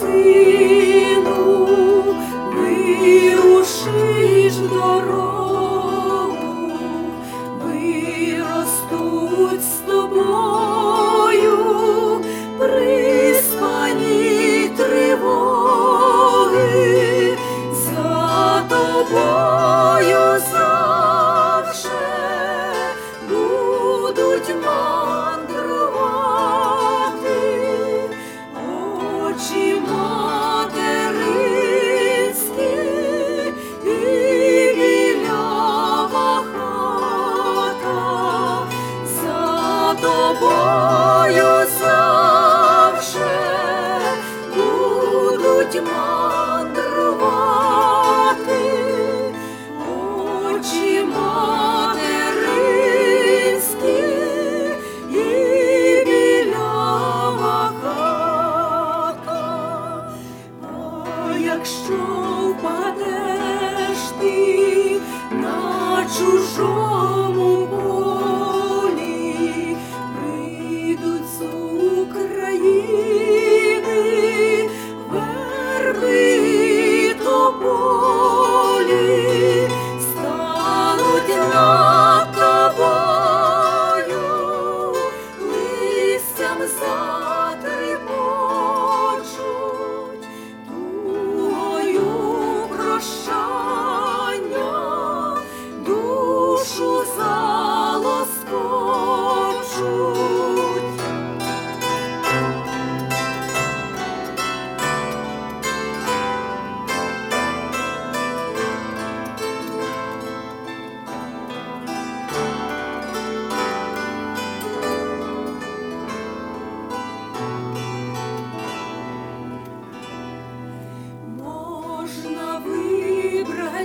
сину, вирушиш в з тобою. при тобою завше будуть мандрувати, очі материнські і білява хата. А якщо впадеш ти на чужого.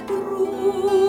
Cruz.